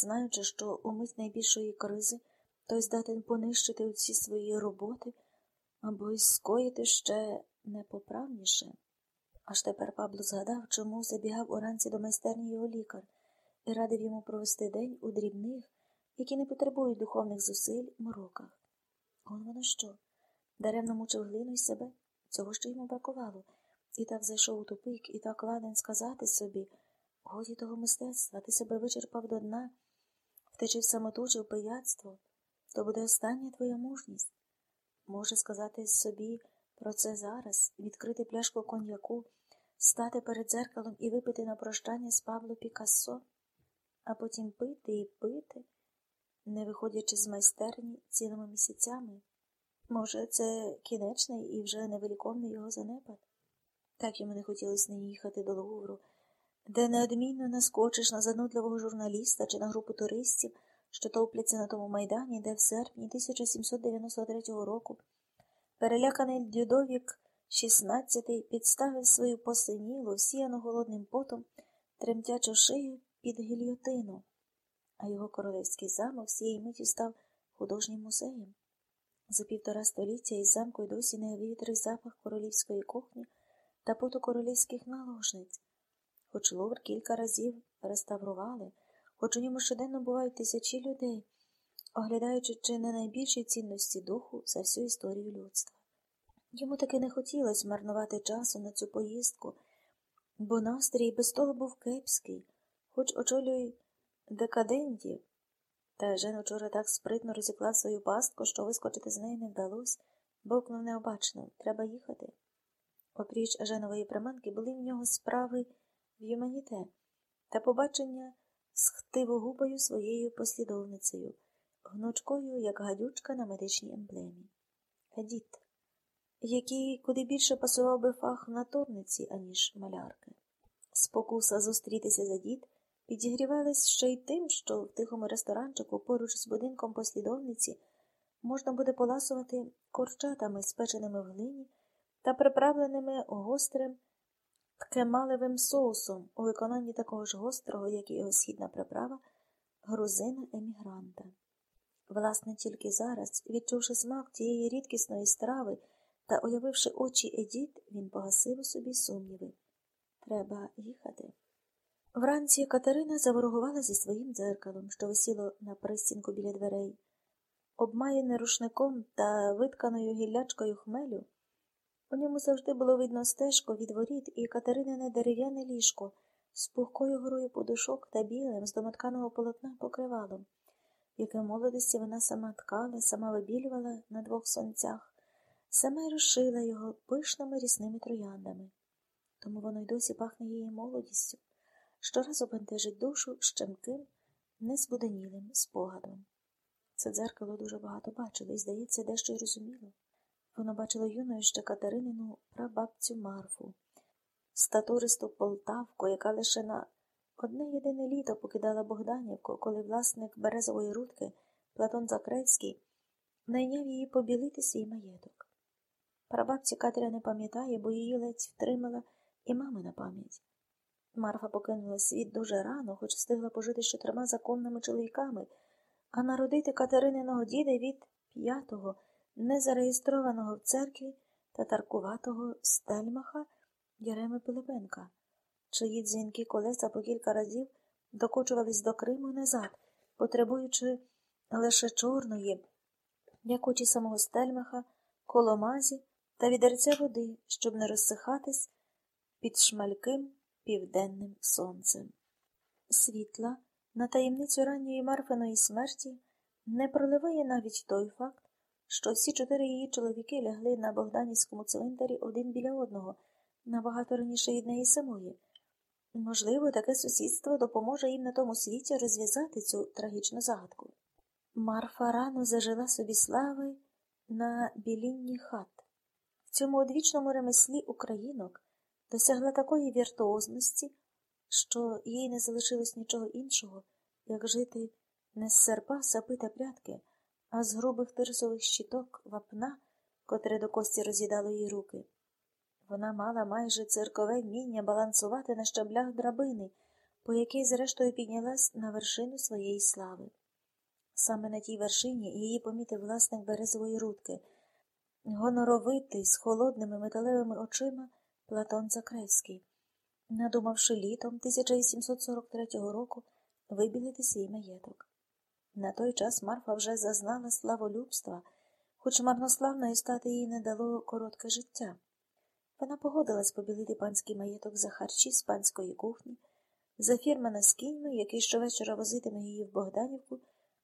знаючи, що у мить найбільшої кризи той здатен понищити усі свої роботи або й скоїти ще непоправніше. Аж тепер Пабло згадав, чому забігав уранці до майстерні його лікар і радив йому провести день у дрібних, які не потребують духовних зусиль, мороках. Он воно що? Даремно мучив глину й себе, цього що йому бракувало, і так зайшов у тупик, і так ладен сказати собі годі того мистецтва, ти себе вичерпав до дна, втечив самоту в пияцтво, то буде остання твоя мужність. Може сказати собі про це зараз, відкрити пляшку коньяку, стати перед дзеркалом і випити на прощання з Пабло Пікассо, а потім пити і пити, не виходячи з майстерні цілими місяцями. Може, це кінечний і вже невиліковний його занепад? Так йому не хотілося не їхати до Лувру, де неодмінно наскочиш на занудливого журналіста чи на групу туристів, що топляться на тому майдані, де в серпні 1793 року переляканий Дюдовік XVI підставив свою посинілу, сіяну голодним потом, тремтячу шию під гільйотину, а його королевський замок цієї миті став художнім музеєм. За півтора століття із замку й досі не вивітрив запах королівської кухні та поту королівських наложниць, хоч Лувр кілька разів реставрували, хоч у ньому щоденно бувають тисячі людей, оглядаючи чи не найбільші цінності духу за всю історію людства. Йому таки не хотілося марнувати часу на цю поїздку, бо настрій без того був кепський, хоч очолюй декадентів. Та Жен учора так спритно розіклав свою пастку, що вискочити з неї не вдалося, бовкнув необачно треба їхати. Опріч Женової приманки були в нього справи в юманіте та побачення з хтивогубою своєю послідовницею, гнучкою, як гадючка на медичній емблемі. Едіт, який куди більше пасував би фах натурниці, аніж малярки. Спокуса зустрітися за дід підігрівались ще й тим, що в тихому ресторанчику поруч з будинком послідовниці можна буде поласувати корчатами, спеченими в глині та приправленими гострим ткемалевим соусом у виконанні такого ж гострого, як і його східна приправа, грузина емігранта. Власне, тільки зараз, відчувши смак тієї рідкісної страви та уявивши очі Едіт, він погасив у собі сумніви. Треба їхати. Вранці Катерина заворогувала зі своїм дзеркалом, що висіло на пристінку біля дверей. Обмаяне рушником та витканою гіллячкою хмелю, у ньому завжди було видно стежку від воріт і Катеринине дерев'яне ліжко з пухкою горою подушок та білим з домотканого полотна покривалом, яке в молодості вона сама ткала, сама вибілювала на двох сонцях, сама й розшила його пишними рісними трояндами. Тому воно й досі пахне її молодістю щоразу бентежить душу щемким, незбуденілим спогадом. Це дзеркало дуже багато бачило і, здається, дещо й розуміло. Воно бачило юною ще Катеринину прабабцю Марфу, статуристу Полтавку, яка лише на одне єдине літо покидала Богданівку, коли власник березової рудки Платон Закревський найняв її побілити свій маєток. Прабабці Катеря не пам'ятає, бо її ледь втримала і мами на пам'ять. Марфа покинула світ дуже рано, хоч встигла пожити з чотирма законними чоловіками, а народити Катерининого діда від п'ятого, незареєстрованого в церкві татаркуватого стельмаха Яреми Пилипенка, чиї дзвінки колеса по кілька разів докочувались до Криму назад, потребуючи лише чорної, як очі самого стельмаха, коломазі та відерця води, щоб не розсихатись під шмальким південним сонцем. Світла на таємницю ранньої Марфиної смерті не проливає навіть той факт, що всі чотири її чоловіки лягли на Богданівському цвинтарі один біля одного, набагато раніше від неї самої. Можливо, таке сусідство допоможе їм на тому світі розв'язати цю трагічну загадку. Марфа рано зажила собі слави на білінні хат. В цьому одвічному ремеслі українок досягла такої віртуозності, що їй не залишилось нічого іншого, як жити не з серпа, сапи та прятки, а з грубих тирсових щиток вапна, котре до кості роз'їдало її руки. Вона мала майже циркове вміння балансувати на щаблях драбини, по якій зрештою піднялась на вершину своєї слави. Саме на тій вершині її помітив власник березової рудки, гоноровитий, з холодними металевими очима Платон Закревський, надумавши літом 1743 року вибілити свій маєток. На той час Марфа вже зазнала славолюбства, хоч марнославної стати їй не дало коротке життя. Вона погодилась побілити панський маєток за харчі з панської кухні, за фірмана з кіньми, який щовечора возитиме її в Богданівку